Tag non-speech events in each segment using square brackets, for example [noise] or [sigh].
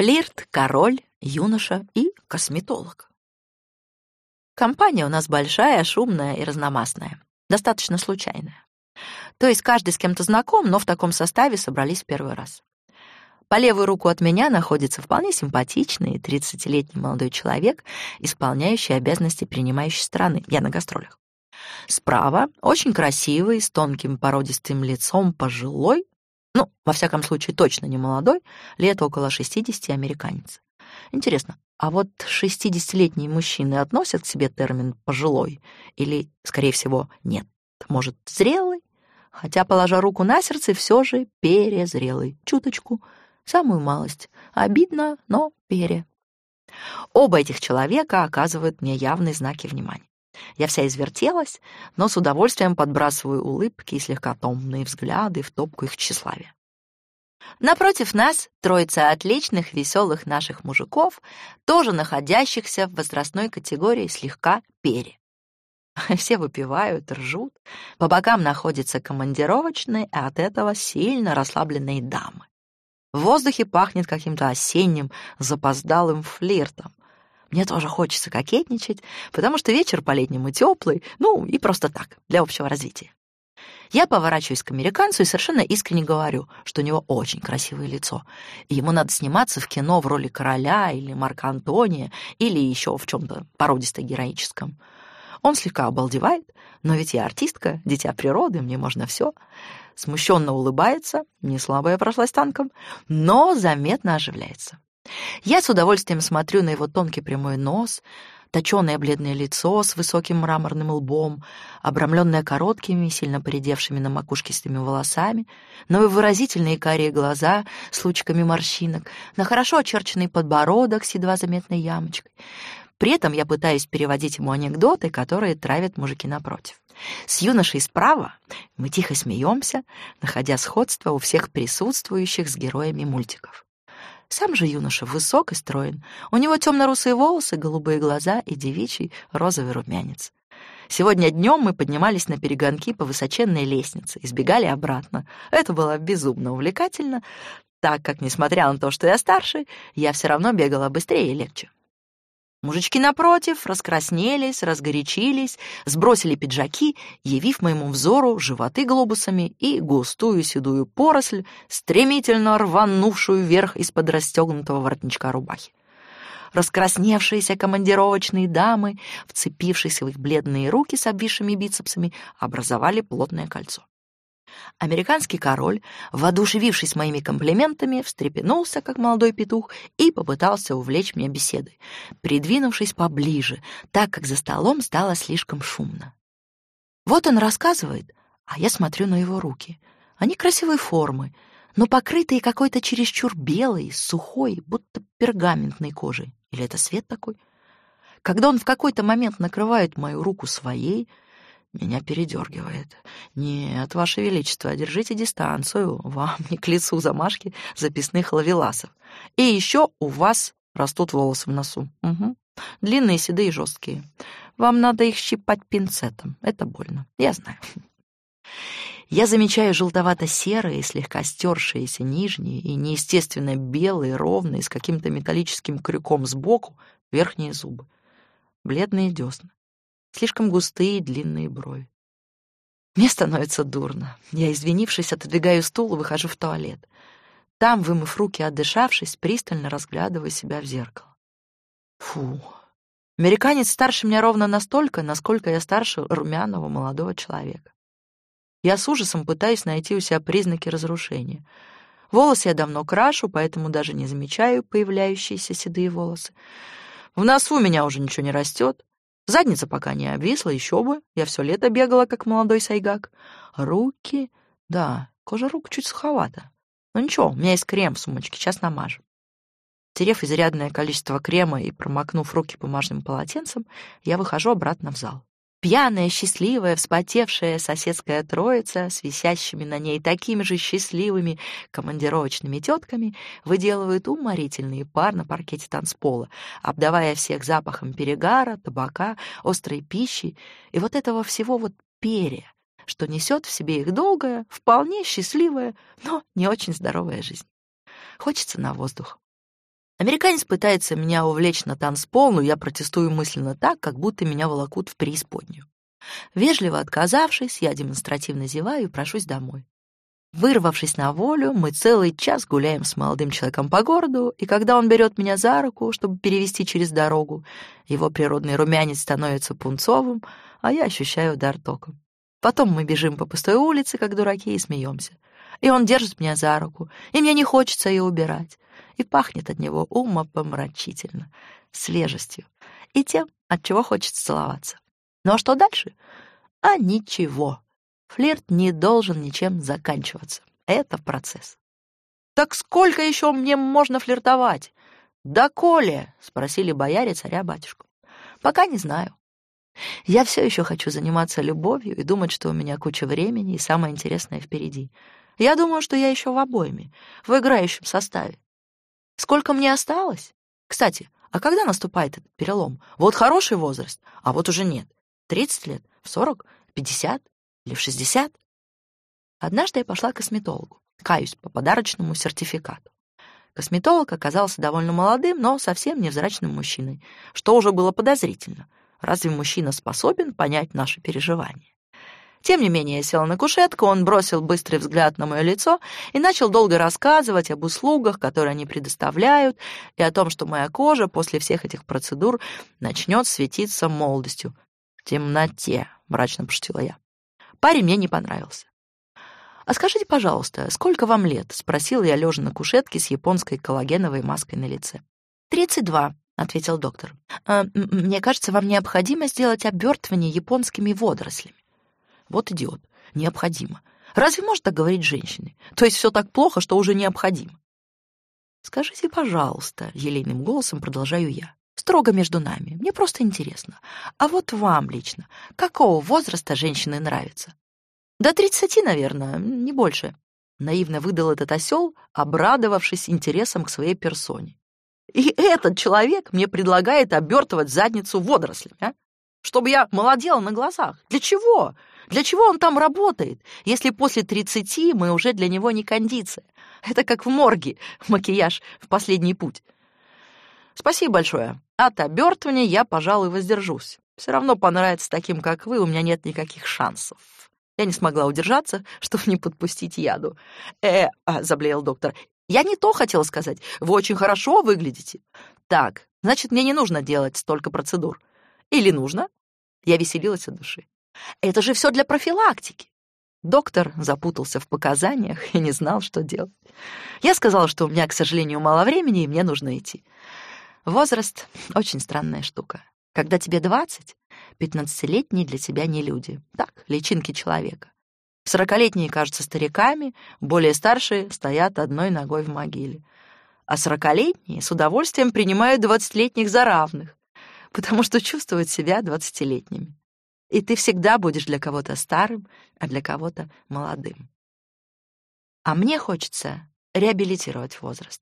Флирт, король, юноша и косметолог. Компания у нас большая, шумная и разномастная, достаточно случайная. То есть каждый с кем-то знаком, но в таком составе собрались в первый раз. По левую руку от меня находится вполне симпатичный 30-летний молодой человек, исполняющий обязанности принимающей стороны. Я на гастролях. Справа очень красивый, с тонким породистым лицом пожилой, ну, во всяком случае, точно не молодой, лет около 60 американец. Интересно, а вот 60-летние мужчины относят к себе термин «пожилой» или, скорее всего, нет? Может, зрелый? Хотя, положа руку на сердце, все же перезрелый. Чуточку, самую малость. Обидно, но пере. Оба этих человека оказывают мне явные знаки внимания. Я вся извертелась, но с удовольствием подбрасываю улыбки и слегка томные взгляды в топку их тщеславия. Напротив нас троица отличных, веселых наших мужиков, тоже находящихся в возрастной категории слегка пере. [laughs] Все выпивают, ржут. По бокам находятся командировочные, а от этого сильно расслабленные дамы. В воздухе пахнет каким-то осенним, запоздалым флиртом. Мне тоже хочется кокетничать, потому что вечер по-летнему теплый, ну и просто так, для общего развития. Я поворачиваюсь к американцу и совершенно искренне говорю, что у него очень красивое лицо, и ему надо сниматься в кино в роли короля или Марка Антония или еще в чем-то породисто-героическом. Он слегка обалдевает, но ведь я артистка, дитя природы, мне можно все. Смущенно улыбается, не слабая прошлась танком, но заметно оживляется. Я с удовольствием смотрю на его тонкий прямой нос, точёное бледное лицо с высоким мраморным лбом, обрамленное короткими, сильно поредевшими на макушке седыми волосами, но выразительные карие глаза с лучиками морщинок, на хорошо очерченный подбородок с едва заметной ямочкой. При этом я пытаюсь переводить ему анекдоты, которые травят мужики напротив. С юношей справа мы тихо смеемся, находя сходство у всех присутствующих с героями мультиков. Сам же юноша высок и строен. У него темно-русые волосы, голубые глаза и девичий розовый румянец. Сегодня днем мы поднимались на перегонки по высоченной лестнице и сбегали обратно. Это было безумно увлекательно, так как, несмотря на то, что я старше, я все равно бегала быстрее и легче. Мужички напротив раскраснелись, разгорячились, сбросили пиджаки, явив моему взору животы глобусами и густую седую поросль, стремительно рванувшую вверх из-под расстегнутого воротничка рубахи. Раскрасневшиеся командировочные дамы, вцепившись в их бледные руки с обвисшими бицепсами, образовали плотное кольцо. Американский король, воодушевившись моими комплиментами, встрепенулся, как молодой петух, и попытался увлечь меня беседой, придвинувшись поближе, так как за столом стало слишком шумно. Вот он рассказывает, а я смотрю на его руки. Они красивой формы, но покрытые какой-то чересчур белой, сухой, будто пергаментной кожей. Или это свет такой? Когда он в какой-то момент накрывает мою руку своей — меня передергивает. Нет, Ваше Величество, держите дистанцию. Вам не к лицу замашки записных лавеласов. И еще у вас растут волосы в носу. Угу. Длинные, седые и жесткие. Вам надо их щипать пинцетом. Это больно. Я знаю. Я замечаю желтовато-серые, слегка стершиеся нижние и неестественно белые, ровные, с каким-то металлическим крюком сбоку, верхние зубы. Бледные десны слишком густые и длинные брови. Мне становится дурно. Я, извинившись, отодвигаю стул и выхожу в туалет. Там, вымыв руки, отдышавшись, пристально разглядываю себя в зеркало. Фу. Американец старше меня ровно настолько, насколько я старше румяного молодого человека. Я с ужасом пытаюсь найти у себя признаки разрушения. Волосы я давно крашу, поэтому даже не замечаю появляющиеся седые волосы. В носу у меня уже ничего не растет. Задница пока не обвисла, еще бы. Я все лето бегала, как молодой сайгак. Руки... Да, кожа рук чуть суховата. Но ничего, у меня есть крем в сумочке, сейчас намажу. Терев изрядное количество крема и промокнув руки бумажным полотенцем, я выхожу обратно в зал. Пьяная, счастливая, вспотевшая соседская троица с висящими на ней такими же счастливыми командировочными тетками выделывает уморительный пар на паркете танцпола, обдавая всех запахом перегара, табака, острой пищи и вот этого всего вот перья, что несет в себе их долгая, вполне счастливая, но не очень здоровая жизнь. Хочется на воздух. Американец пытается меня увлечь на танцпол, но я протестую мысленно так, как будто меня волокут в преисподнюю. Вежливо отказавшись, я демонстративно зеваю и прошусь домой. Вырвавшись на волю, мы целый час гуляем с молодым человеком по городу, и когда он берет меня за руку, чтобы перевести через дорогу, его природный румянец становится пунцовым, а я ощущаю удар током. Потом мы бежим по пустой улице, как дураки, и смеемся. И он держит меня за руку, и мне не хочется ее убирать. И пахнет от него умопомрачительно, свежестью и тем, от чего хочется целоваться. Ну а что дальше? А ничего. Флирт не должен ничем заканчиваться. Это процесс. «Так сколько еще мне можно флиртовать?» «Да коли?» — спросили бояре царя-батюшку. «Пока не знаю. Я все еще хочу заниматься любовью и думать, что у меня куча времени и самое интересное впереди. Я думаю, что я еще в обойме, в играющем составе. Сколько мне осталось? Кстати, а когда наступает этот перелом? Вот хороший возраст, а вот уже нет. Тридцать лет, в сорок, пятьдесят или в 60. Однажды я пошла к косметологу, каюсь по подарочному сертификату. Косметолог оказался довольно молодым, но совсем невзрачным мужчиной, что уже было подозрительно. Разве мужчина способен понять наши переживания? Тем не менее, я села на кушетку, он бросил быстрый взгляд на мое лицо и начал долго рассказывать об услугах, которые они предоставляют, и о том, что моя кожа после всех этих процедур начнет светиться молодостью. «В темноте», — мрачно пошутила я. Парень мне не понравился. «А скажите, пожалуйста, сколько вам лет?» — спросила я, лежа на кушетке с японской коллагеновой маской на лице. «Тридцать два», — ответил доктор. «А, «Мне кажется, вам необходимо сделать обертывание японскими водорослями». Вот идиот. Необходимо. Разве может так говорить женщины? То есть все так плохо, что уже необходимо. «Скажите, пожалуйста», — елейным голосом продолжаю я, строго между нами, мне просто интересно. А вот вам лично, какого возраста женщины нравятся? До тридцати, наверное, не больше. Наивно выдал этот осел, обрадовавшись интересом к своей персоне. И этот человек мне предлагает обертывать задницу водорослями, а? Чтобы я молодела на глазах. Для чего? Для чего он там работает, если после тридцати мы уже для него не кондиция? Это как в морге, [laughs] макияж в последний путь. Спасибо большое. От обертывания я, пожалуй, воздержусь. Все равно понравится таким, как вы, у меня нет никаких шансов. Я не смогла удержаться, [laughs] чтобы не подпустить яду. «Э, а, — заблеял доктор, — я не то хотела сказать. Вы очень хорошо выглядите. Так, значит, мне не нужно делать столько процедур. Или нужно?» Я веселилась от души. «Это же все для профилактики. Доктор запутался в показаниях и не знал, что делать. Я сказала, что у меня, к сожалению, мало времени, и мне нужно идти. Возраст — очень странная штука. Когда тебе 20, 15-летние для тебя не люди. Так, личинки человека. Сорокалетние кажутся стариками, более старшие стоят одной ногой в могиле. А сорокалетние с удовольствием принимают двадцатилетних за равных, потому что чувствуют себя двадцатилетними. И ты всегда будешь для кого-то старым, а для кого-то молодым. А мне хочется реабилитировать возраст.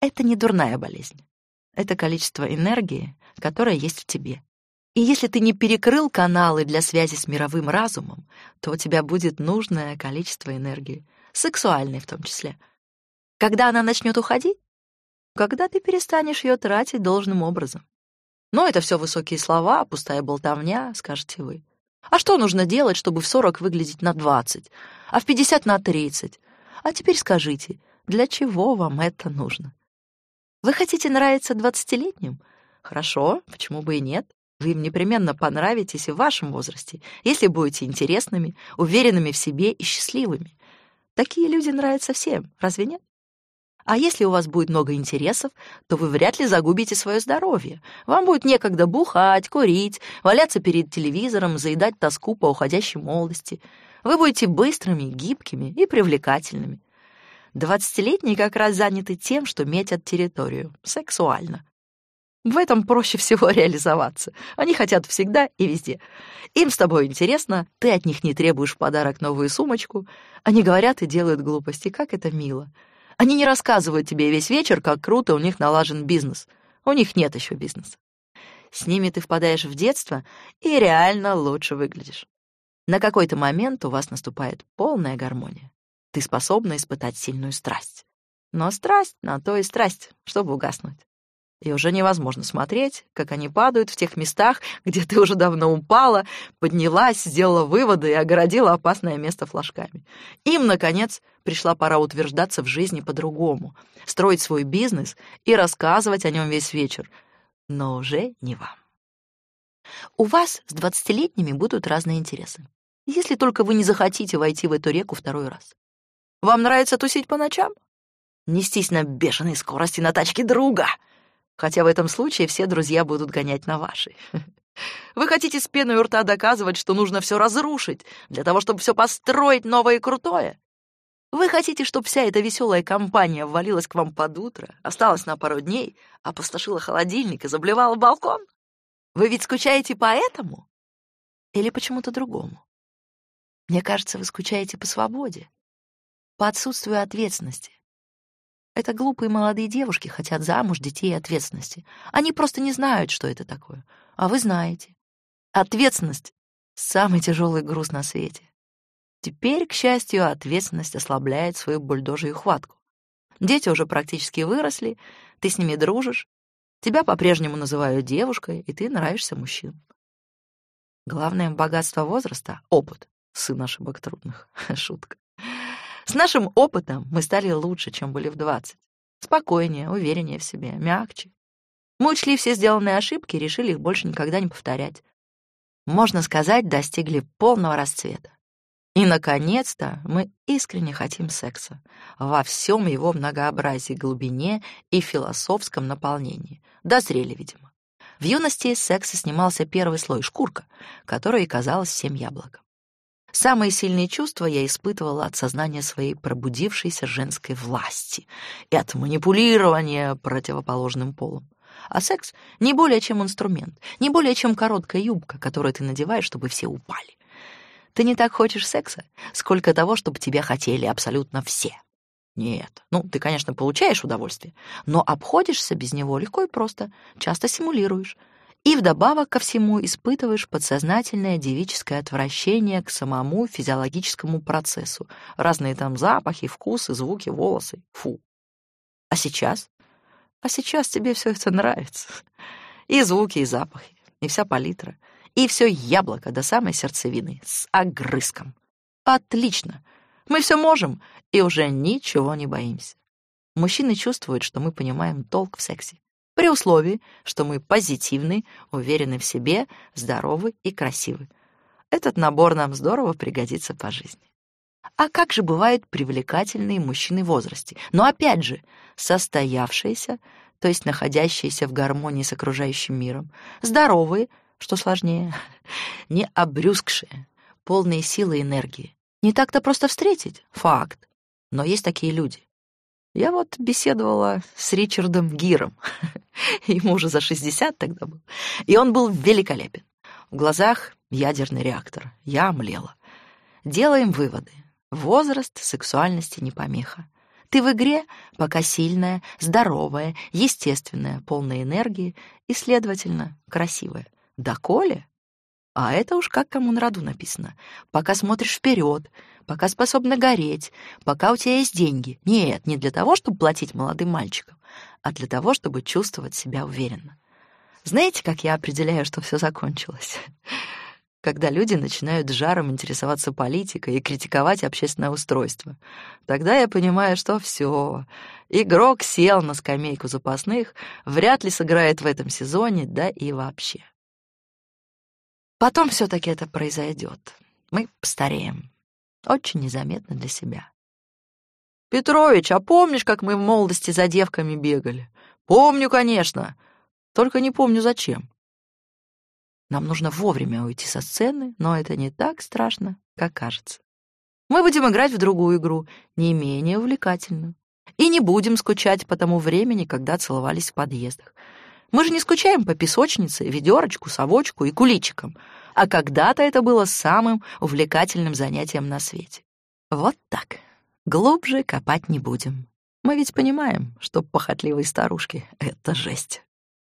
Это не дурная болезнь это количество энергии, которое есть в тебе. И если ты не перекрыл каналы для связи с мировым разумом, то у тебя будет нужное количество энергии, сексуальной в том числе. Когда она начнет уходить? Когда ты перестанешь ее тратить должным образом. Но это все высокие слова, пустая болтовня, скажете вы. А что нужно делать, чтобы в 40 выглядеть на 20, а в 50 на 30? А теперь скажите, для чего вам это нужно? Вы хотите нравиться двадцатилетним? Хорошо, почему бы и нет? Вы им непременно понравитесь и в вашем возрасте, если будете интересными, уверенными в себе и счастливыми. Такие люди нравятся всем, разве нет? А если у вас будет много интересов, то вы вряд ли загубите свое здоровье. Вам будет некогда бухать, курить, валяться перед телевизором, заедать тоску по уходящей молодости. Вы будете быстрыми, гибкими и привлекательными. Двадцатилетние как раз заняты тем, что метят территорию, сексуально. В этом проще всего [laughs] реализоваться. Они хотят всегда и везде. Им с тобой интересно, ты от них не требуешь подарок новую сумочку. Они говорят и делают глупости, как это мило. Они не рассказывают тебе весь вечер, как круто у них налажен бизнес. У них нет еще бизнеса. С ними ты впадаешь в детство и реально лучше выглядишь. На какой-то момент у вас наступает полная гармония ты способна испытать сильную страсть. Но страсть на то и страсть, чтобы угаснуть. И уже невозможно смотреть, как они падают в тех местах, где ты уже давно упала, поднялась, сделала выводы и огородила опасное место флажками. Им, наконец, пришла пора утверждаться в жизни по-другому, строить свой бизнес и рассказывать о нем весь вечер. Но уже не вам. У вас с двадцатилетними будут разные интересы. Если только вы не захотите войти в эту реку второй раз. Вам нравится тусить по ночам? Нестись на бешеной скорости на тачке друга — хотя в этом случае все друзья будут гонять на вашей. [laughs] Вы хотите с пеной у рта доказывать, что нужно все разрушить, для того, чтобы все построить новое и крутое? Вы хотите, чтобы вся эта веселая компания ввалилась к вам под утро, осталась на пару дней, опустошила холодильник и заблевала балкон? Вы ведь скучаете по этому? Или почему-то другому? Мне кажется, вы скучаете по свободе, по отсутствию ответственности, это глупые молодые девушки хотят замуж, детей и ответственности. Они просто не знают, что это такое. А вы знаете. Ответственность — самый тяжелый груз на свете. Теперь, к счастью, ответственность ослабляет свою бульдожью хватку. Дети уже практически выросли, ты с ними дружишь, тебя по-прежнему называют девушкой, и ты нравишься мужчинам. Главное богатство возраста — опыт. Сын ошибок трудных. [laughs] Шутка. С нашим опытом мы стали лучше, чем были в 20. Спокойнее, увереннее в себе, мягче. Мы учли все сделанные ошибки и решили их больше никогда не повторять. Можно сказать, достигли полного расцвета. И, наконец-то, мы искренне хотим секса во всем его многообразии, глубине и философском наполнении. Дозрели, видимо. В юности секса снимался первый слой шкурка, которая и казалась всем яблоком. Самые сильные чувства я испытывала от сознания своей пробудившейся женской власти и от манипулирования противоположным полом. А секс — не более чем инструмент, не более чем короткая юбка, которую ты надеваешь, чтобы все упали. Ты не так хочешь секса, сколько того, чтобы тебя хотели абсолютно все. Нет, ну, ты, конечно, получаешь удовольствие, но обходишься без него легко и просто, часто симулируешь — и вдобавок ко всему испытываешь подсознательное девическое отвращение к самому физиологическому процессу. Разные там запахи, вкусы, звуки, волосы. Фу. А сейчас? А сейчас тебе все это нравится. И звуки, и запахи, и вся палитра. И все яблоко до самой сердцевины с огрызком. Отлично. Мы все можем и уже ничего не боимся. Мужчины чувствуют, что мы понимаем толк в сексе при условии, что мы позитивны, уверены в себе, здоровы и красивы. Этот набор нам здорово пригодится по жизни. А как же бывают привлекательные мужчины в возрасте? Но опять же, состоявшиеся, то есть находящиеся в гармонии с окружающим миром, здоровые, что сложнее, [laughs] не обрюзгшие, полные силы и энергии. Не так-то просто встретить, факт. Но есть такие люди. Я вот беседовала с Ричардом Гиром. [laughs] Ему уже за 60 тогда был. И он был великолепен. В глазах ядерный реактор. Я омлела. Делаем выводы. Возраст сексуальности не помеха. Ты в игре пока сильная, здоровая, естественная, полная энергии и, следовательно, красивая. Доколе? А это уж как кому на роду написано. Пока смотришь вперед, пока способна гореть, пока у тебя есть деньги. Нет, не для того, чтобы платить молодым мальчикам, а для того, чтобы чувствовать себя уверенно. Знаете, как я определяю, что все закончилось? [laughs] Когда люди начинают жаром интересоваться политикой и критиковать общественное устройство. Тогда я понимаю, что все. Игрок сел на скамейку запасных, вряд ли сыграет в этом сезоне, да и вообще. Потом все-таки это произойдет. Мы постареем. Очень незаметно для себя. «Петрович, а помнишь, как мы в молодости за девками бегали?» «Помню, конечно. Только не помню, зачем». Нам нужно вовремя уйти со сцены, но это не так страшно, как кажется. Мы будем играть в другую игру, не менее увлекательную. И не будем скучать по тому времени, когда целовались в подъездах. Мы же не скучаем по песочнице, ведерочку, совочку и куличикам. А когда-то это было самым увлекательным занятием на свете. Вот так. Глубже копать не будем. Мы ведь понимаем, что похотливые старушки — это жесть.